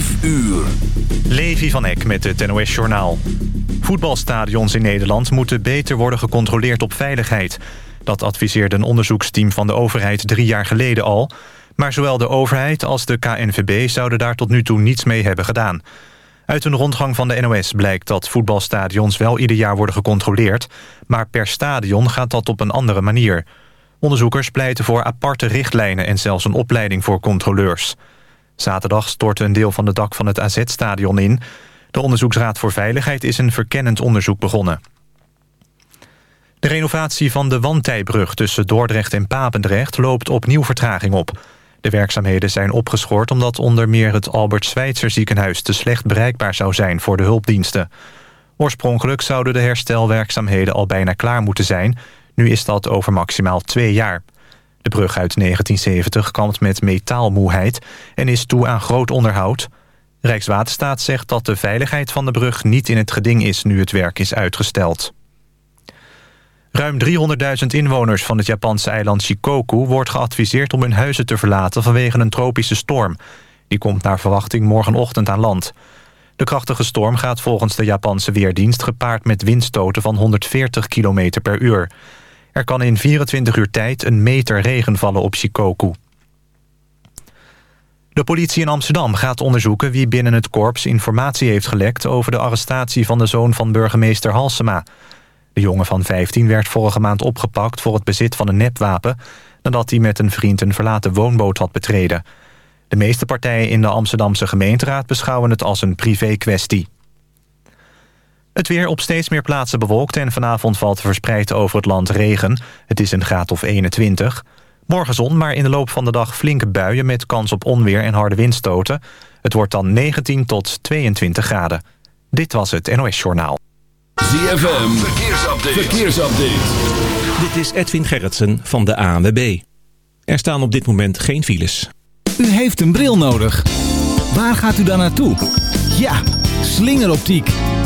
5 uur. Levi van Eck met het NOS-journaal. Voetbalstadions in Nederland moeten beter worden gecontroleerd op veiligheid. Dat adviseerde een onderzoeksteam van de overheid drie jaar geleden al. Maar zowel de overheid als de KNVB zouden daar tot nu toe niets mee hebben gedaan. Uit een rondgang van de NOS blijkt dat voetbalstadions wel ieder jaar worden gecontroleerd... maar per stadion gaat dat op een andere manier. Onderzoekers pleiten voor aparte richtlijnen en zelfs een opleiding voor controleurs. Zaterdag stortte een deel van het dak van het AZ-stadion in. De Onderzoeksraad voor Veiligheid is een verkennend onderzoek begonnen. De renovatie van de Wantijbrug tussen Dordrecht en Papendrecht loopt opnieuw vertraging op. De werkzaamheden zijn opgeschort omdat onder meer het Albert Schweitzer ziekenhuis te slecht bereikbaar zou zijn voor de hulpdiensten. Oorspronkelijk zouden de herstelwerkzaamheden al bijna klaar moeten zijn. Nu is dat over maximaal twee jaar. De brug uit 1970 kampt met metaalmoeheid en is toe aan groot onderhoud. Rijkswaterstaat zegt dat de veiligheid van de brug niet in het geding is nu het werk is uitgesteld. Ruim 300.000 inwoners van het Japanse eiland Shikoku... wordt geadviseerd om hun huizen te verlaten vanwege een tropische storm. Die komt naar verwachting morgenochtend aan land. De krachtige storm gaat volgens de Japanse Weerdienst... gepaard met windstoten van 140 km per uur. Er kan in 24 uur tijd een meter regen vallen op Shikoku. De politie in Amsterdam gaat onderzoeken wie binnen het korps informatie heeft gelekt... over de arrestatie van de zoon van burgemeester Halsema... De jongen van 15 werd vorige maand opgepakt voor het bezit van een nepwapen... nadat hij met een vriend een verlaten woonboot had betreden. De meeste partijen in de Amsterdamse gemeenteraad beschouwen het als een privé-kwestie. Het weer op steeds meer plaatsen bewolkt en vanavond valt verspreid over het land regen. Het is een graad of 21. Morgen zon, maar in de loop van de dag flinke buien met kans op onweer en harde windstoten. Het wordt dan 19 tot 22 graden. Dit was het NOS Journaal. ZFM, verkeersupdate. verkeersupdate. Dit is Edwin Gerritsen van de ANWB. Er staan op dit moment geen files. U heeft een bril nodig. Waar gaat u dan naartoe? Ja, slingeroptiek.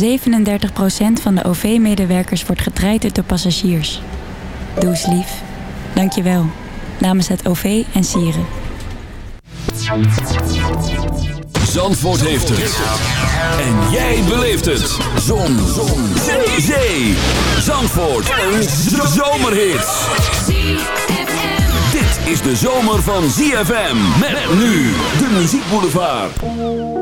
37% van de OV-medewerkers wordt getraind door passagiers. Doe eens lief. Dank je wel. Namens het OV en Sieren. Zandvoort heeft het. En jij beleeft het. Zon. Zon. Zee. Zandvoort. Een zomerhit. Dit is de zomer van ZFM. Met nu de muziekboulevard.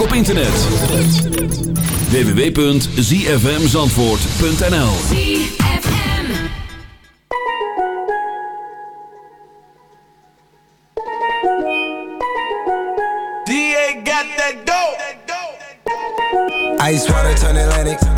Ook op internet. www.zfmzandvoort.nl DA got that dope. Ice water turn Atlantic.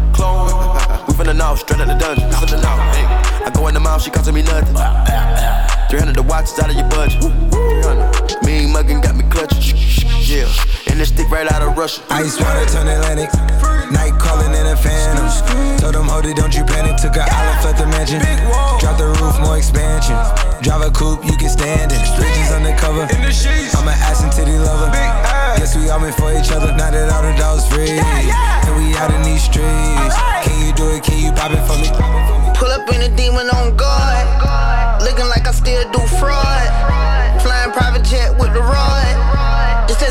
Clone. We finna know, straight out the dungeon. Finna know. Hey. I go in the mouth, she costing me nothing. 300 the watch is out of your budget. 300. Mean muggin' got me clutching. Yeah. And this stick right out of Russia. Ice water turn Atlantic. Night calling in a phantom. Told them, hold it, don't you panic. Took a island, left the mansion. Drop the roof, more expansion. Drive a coupe, you can stand it. Bridges undercover. I'm an ass and titty lover. Guess we all meant for each other. Now that all the dogs free. And we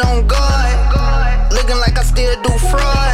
On guard. Looking like I still do fraud.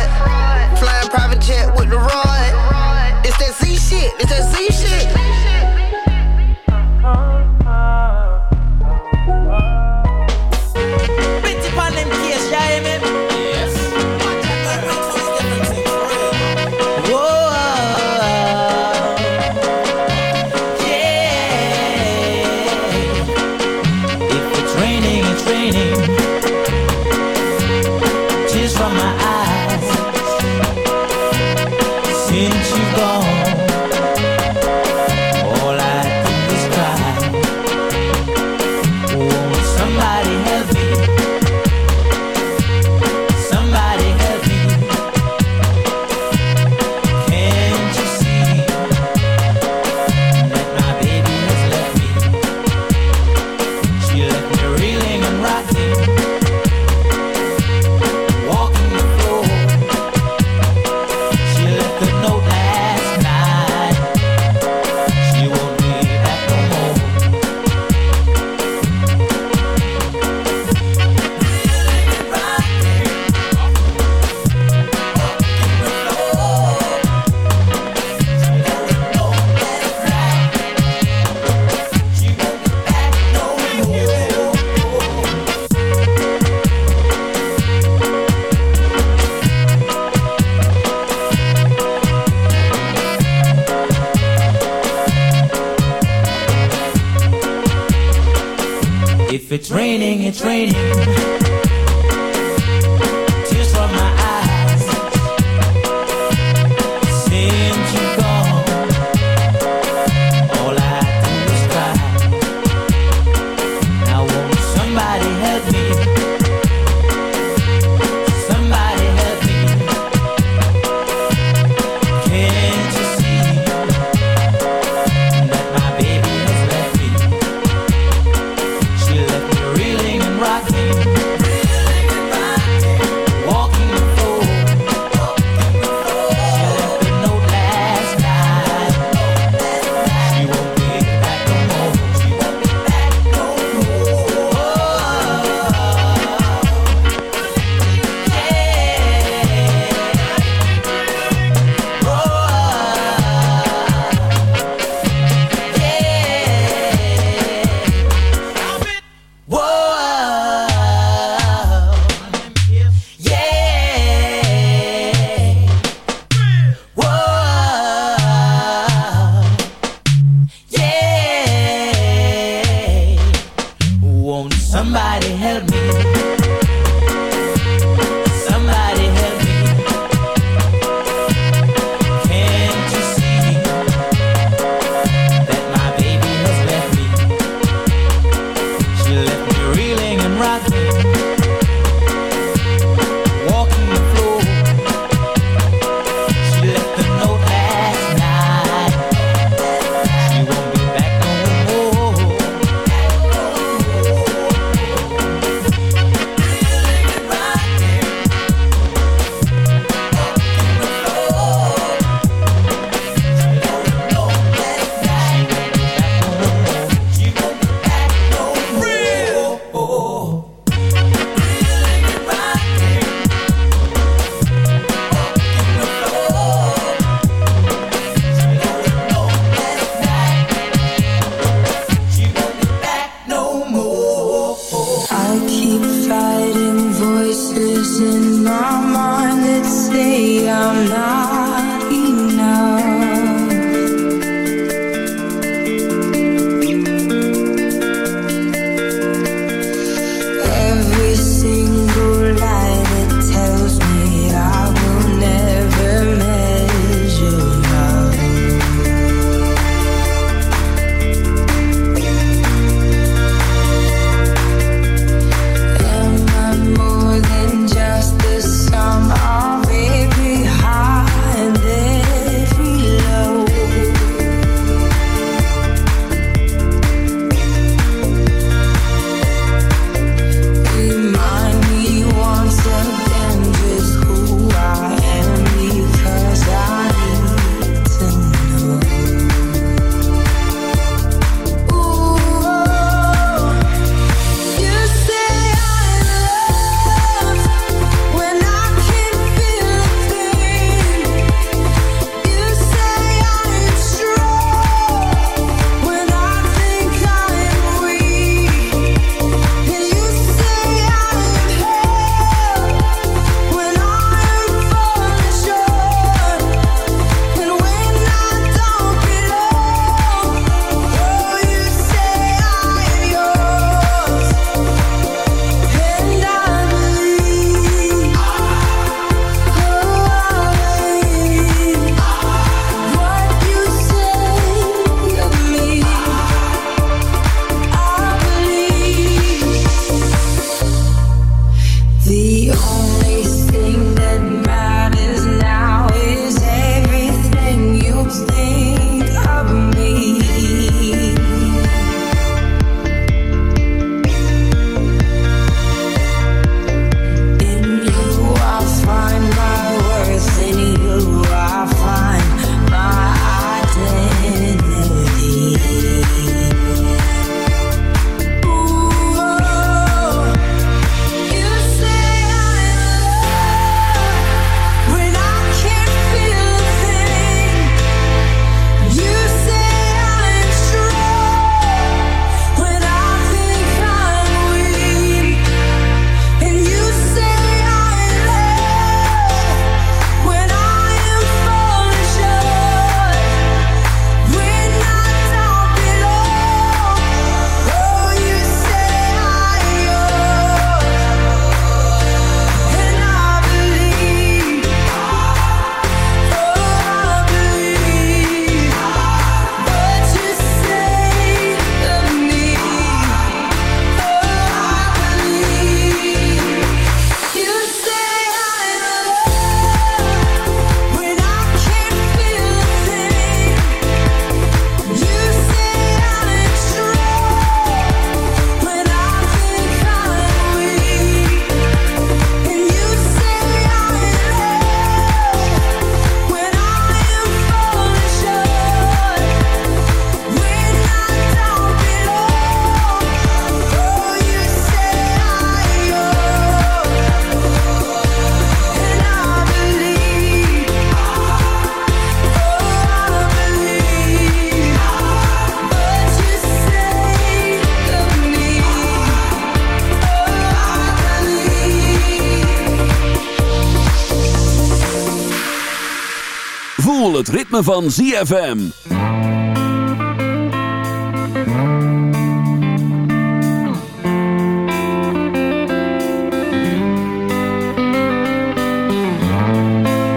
Van ZFM.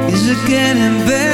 Is?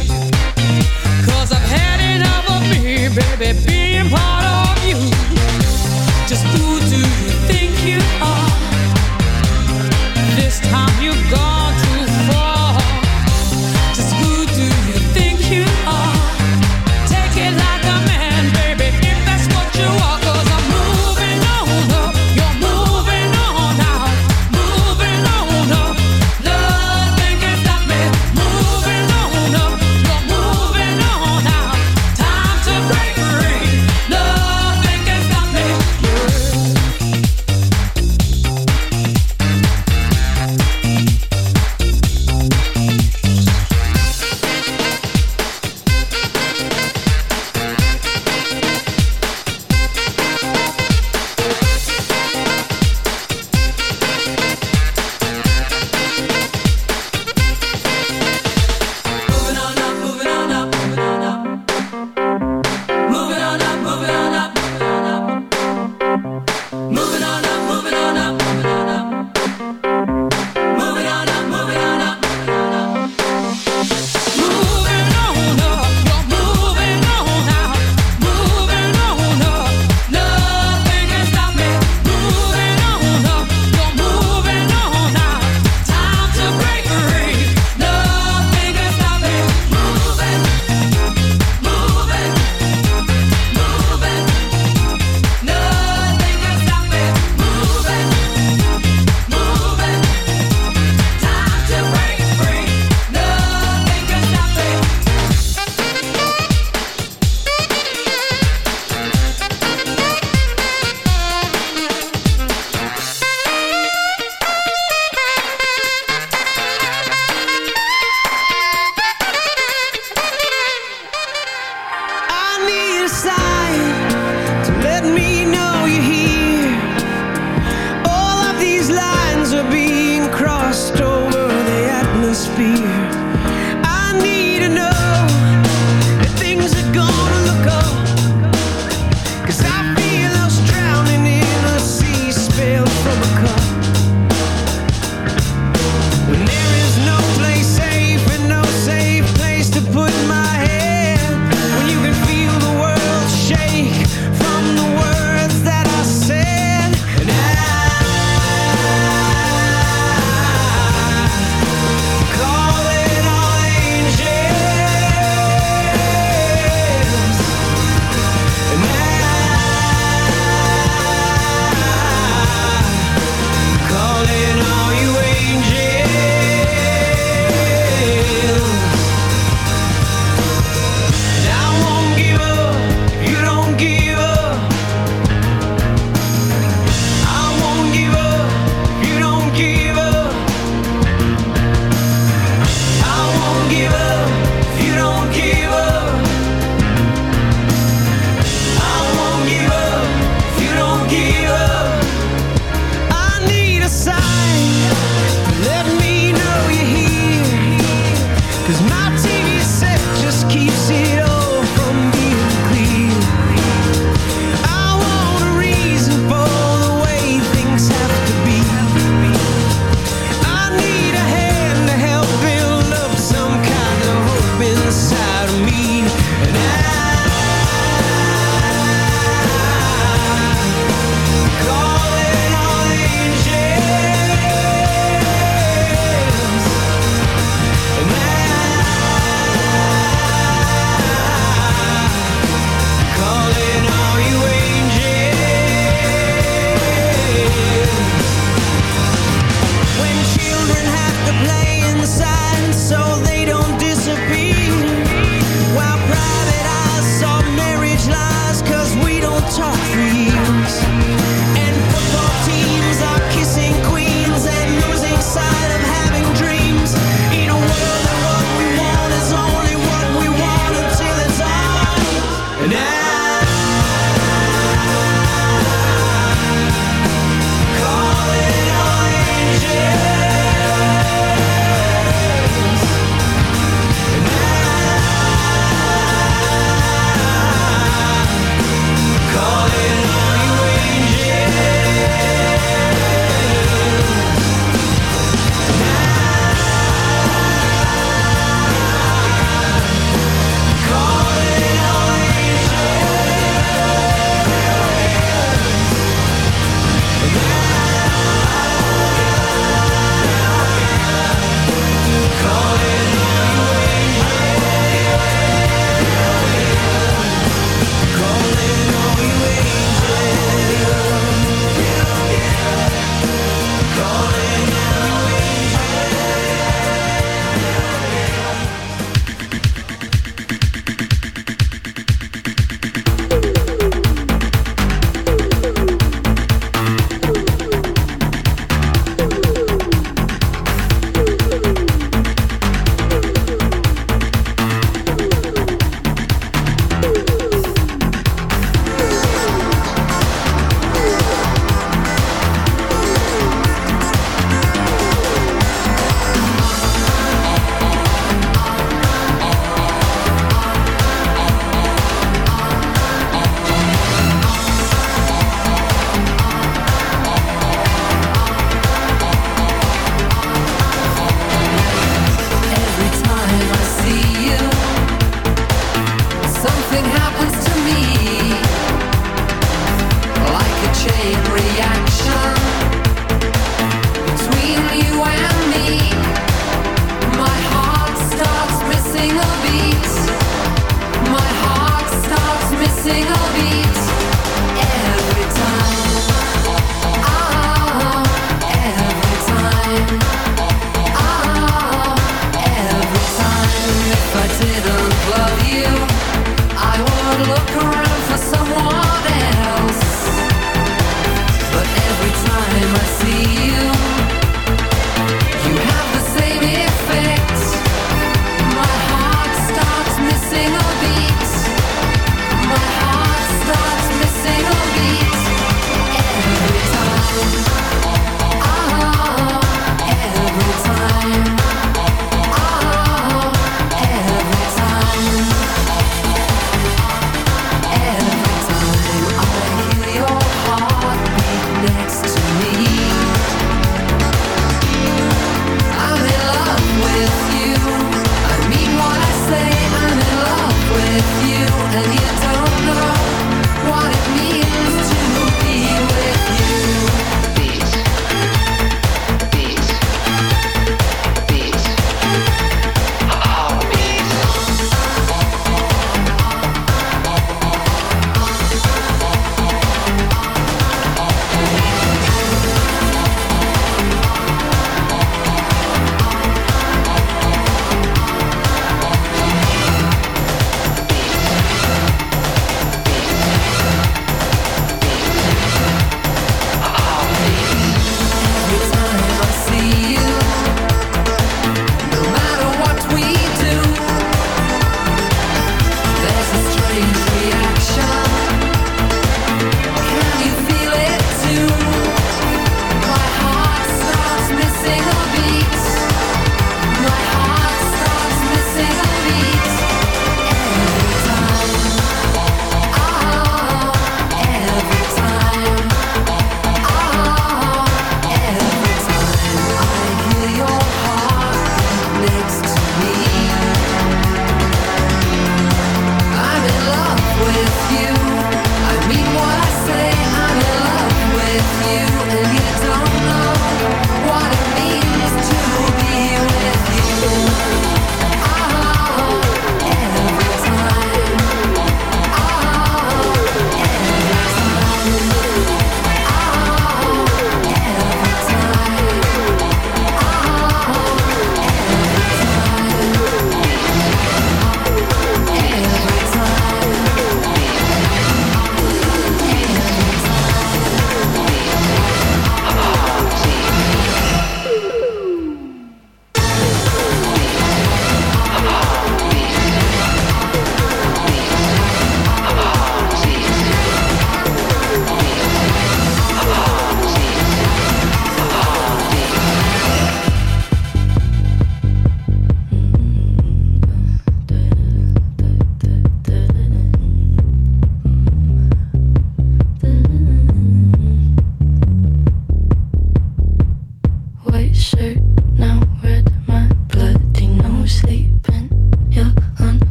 Thank you.